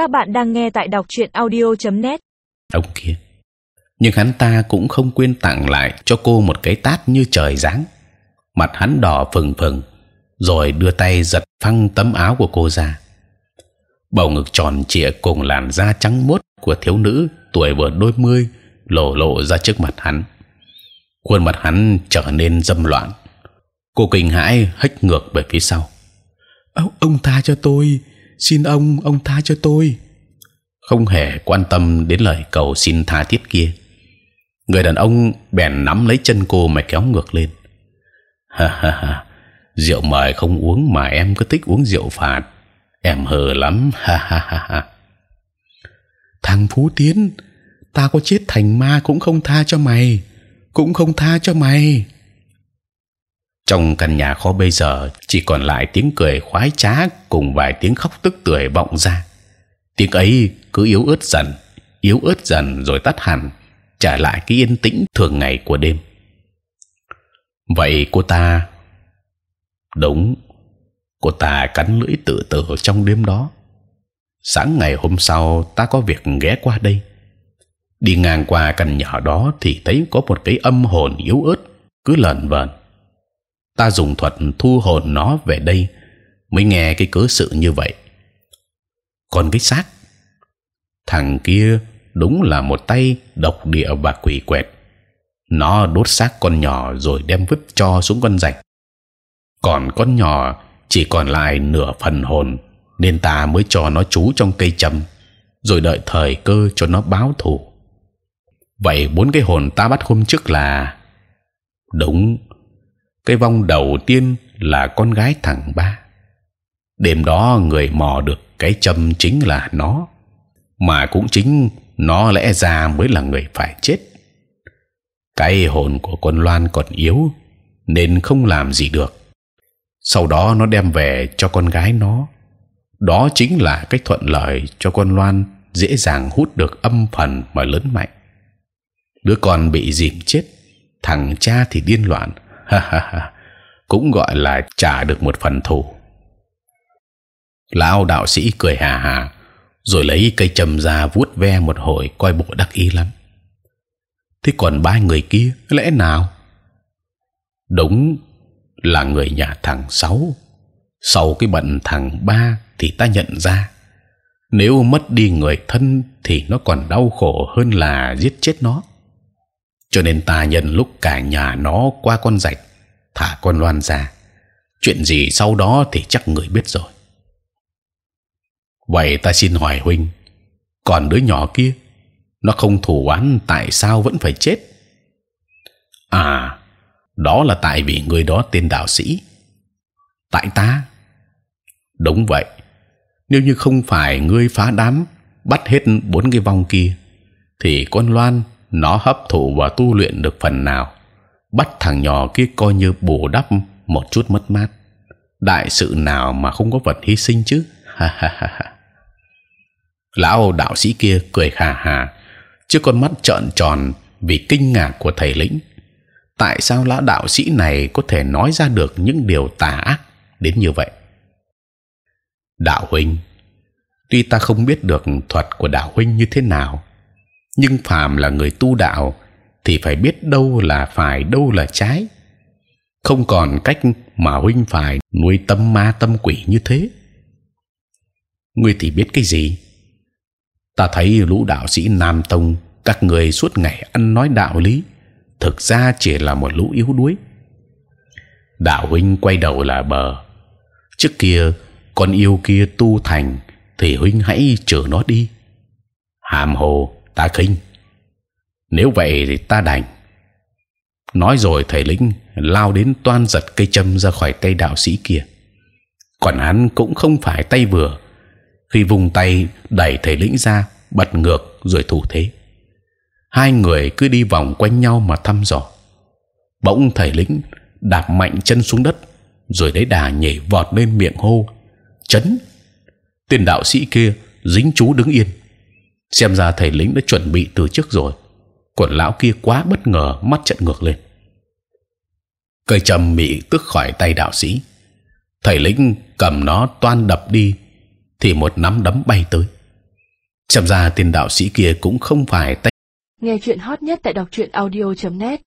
Các bạn đang nghe tại đọc truyện audio.net. ông kia. Nhưng hắn ta cũng không quên tặng lại cho cô một cái tát như trời giáng. Mặt hắn đỏ phừng phừng rồi đưa tay giật phăng tấm áo của cô ra. Bầu ngực tròn trịa cùng làn da trắng muốt của thiếu nữ tuổi vừa đôi mươi lộ lộ ra trước mặt hắn. Khuôn mặt hắn trở nên dâm loạn. Cô kinh hãi hất ngược về phía sau. Ông ông tha cho tôi xin ông ông tha cho tôi. Không hề quan tâm đến lời cầu xin tha thiết kia. Người đàn ông bèn nắm lấy chân cô mà kéo ngược lên. Ha ha ha. Rượu mời không uống mà em cứ thích uống rượu phạt. Em hờ lắm. Ha ha ha ha. Thằng phú tiến ta có chết thành ma cũng không tha cho mày. Cũng không tha cho mày trong căn nhà kho bây giờ, chỉ còn lại tiếng cười khoái trá cùng vài tiếng khóc tức tưởi vọng ra. Tiếng ấy cứ yếu ớt dần, yếu ớt dần rồi tắt hẳn, trả lại cái yên tĩnh thường ngày của đêm. Vậy cô ta? Đúng, cô ta cắn lưỡi tự tử trong đêm đó. Sáng ngày hôm sau, ta có việc ghé qua đây. Đi ngang qua căn nhà đó thì thấy có một cái âm hồn yếu ớt, cứ lẩn vẩn ta dùng thuật thu hồn nó về đây, mới nghe cái cớ sự như vậy. Còn cái xác, thằng kia đúng là một tay độc địa và quỷ quẹt. Nó đốt xác con nhỏ rồi đem vứt cho xuống con rạch. Còn con nhỏ chỉ còn lại nửa phần hồn, nên ta mới cho nó trú trong cây trầm rồi đợi thời cơ cho nó báo thù. Vậy bốn cái hồn ta bắt hôm trước là, đúng cái vong đầu tiên là con gái thằng ba. Đêm đó người mò được cái châm chính là nó, mà cũng chính nó lẽ ra mới là người phải chết. Cái hồn của con loan còn yếu, nên không làm gì được. Sau đó nó đem về cho con gái nó. Đó chính là cách thuận lợi cho con loan dễ dàng hút được âm phần mà lớn mạnh. Đứa con bị dìm chết, thằng cha thì điên loạn ha ha ha. Cũng gọi là trả được một phần thù. Lão đạo sĩ cười hà hà, rồi lấy cây trầm ra vuốt ve một hồi coi bộ đắc ý lắm. Thế còn ba người kia, lẽ nào? Đúng là người nhà thằng sáu. Sau cái bận thằng ba thì ta nhận ra, nếu mất đi người thân thì nó còn đau khổ hơn là giết chết nó cho nên ta nhân lúc cả nhà nó qua con rạch, thả con loan ra. Chuyện gì sau đó thì chắc người biết rồi. Vậy ta xin hỏi huynh, còn đứa nhỏ kia, nó không thù oán tại sao vẫn phải chết? À đó là tại vì người đó tên đạo sĩ. Tại ta? Đúng vậy. Nếu như không phải ngươi phá đám, bắt hết bốn cái vong kia, thì con loan nó hấp thụ và tu luyện được phần nào. Bắt thằng nhỏ kia coi như bù đắp một chút mất mát. Đại sự nào mà không có vật hy sinh chứ? Ha ha ha ha. Lão đạo sĩ kia cười hà hà trước con mắt trợn tròn vì kinh ngạc của thầy lĩnh. Tại sao lão đạo sĩ này có thể nói ra được những điều tà ác đến như vậy? Đạo huynh, tuy ta không biết được thuật của đạo huynh như thế nào nhưng phàm là người tu đạo thì phải biết đâu là phải, đâu là trái. Không còn cách mà huynh phải nuôi tâm ma tâm quỷ như thế. Ngươi thì biết cái gì? Ta thấy lũ đạo sĩ nam tông, các người suốt ngày ăn nói đạo lý, thực ra chỉ là một lũ yếu đuối. Đạo huynh quay đầu là bờ. Trước kia, con yêu kia tu thành thì huynh hãy chở nó đi. Hàm hồ ta khinh. Nếu vậy thì ta đành. Nói rồi thầy lĩnh lao đến toan giật cây châm ra khỏi tay đạo sĩ kia. Còn hắn cũng không phải tay vừa. Khi vùng tay đẩy thầy lĩnh ra, bật ngược rồi thủ thế. Hai người cứ đi vòng quanh nhau mà thăm dò. Bỗng thầy lĩnh đạp mạnh chân xuống đất, rồi lấy đà nhảy vọt lên miệng hô, chấn! Tên đạo sĩ kia dính chú đứng yên xem ra thầy lĩnh đã chuẩn bị từ trước rồi. Còn lão kia quá bất ngờ, mắt trận ngược lên. Cây trầm bị tước khỏi tay đạo sĩ. Thầy lĩnh cầm nó toan đập đi, thì một nắm đấm bay tới. Xem ra tên đạo sĩ kia cũng không phải tay Nghe chuyện hot nhất tại đọc truyện audio.net